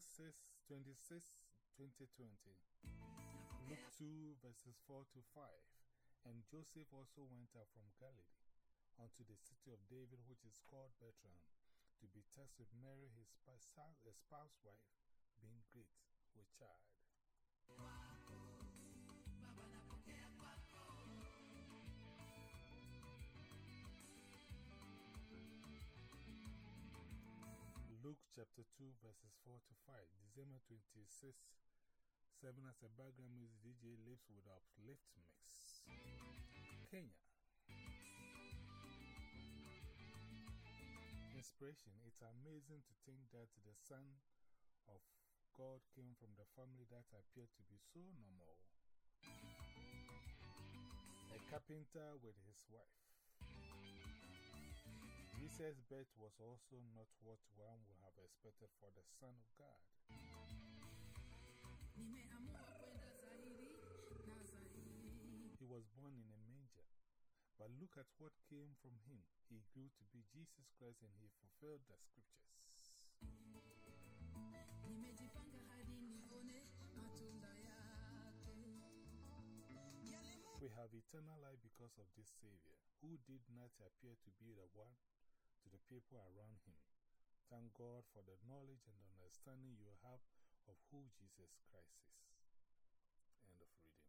26, 2020. Luke 2, verses 4 to 5. And Joseph also went up from Galilee unto the city of David, which is called Bethlehem, to be tested with Mary, his spouse wife, being great with child. Luke chapter 2, verses 4 to 5. December 26, 7 as a background music, DJ Lips with Uplift Mix. Kenya. Inspiration It's amazing to think that the Son of God came from the family that appeared to be so normal. A carpenter with his wife. Jesus' birth was also not what one would have expected for the Son of God. He was born in a manger, but look at what came from him. He grew to be Jesus Christ and he fulfilled the scriptures. We have eternal life because of this Savior, who did not appear to be the one to the people around him. Thank God for the knowledge and understanding you have of who Jesus Christ is. End of reading.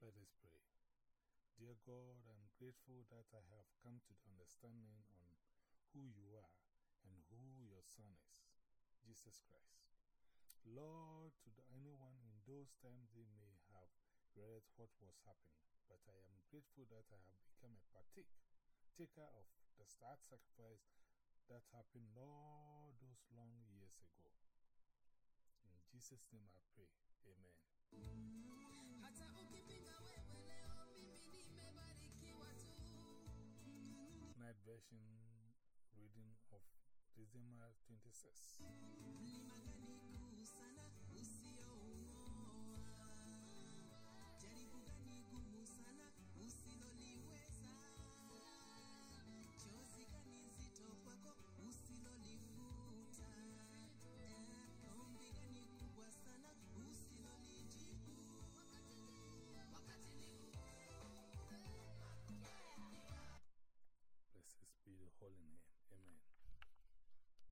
Let us pray. Dear God, I'm grateful that I have come to the understanding on who you are and who your Son is, Jesus Christ. Lord, to the, anyone in those times they may have read what was happening, but I am grateful that I have become a partaker of the start sacrifice that happened all those long years ago. In Jesus' name I pray. Amen. Night version December 26.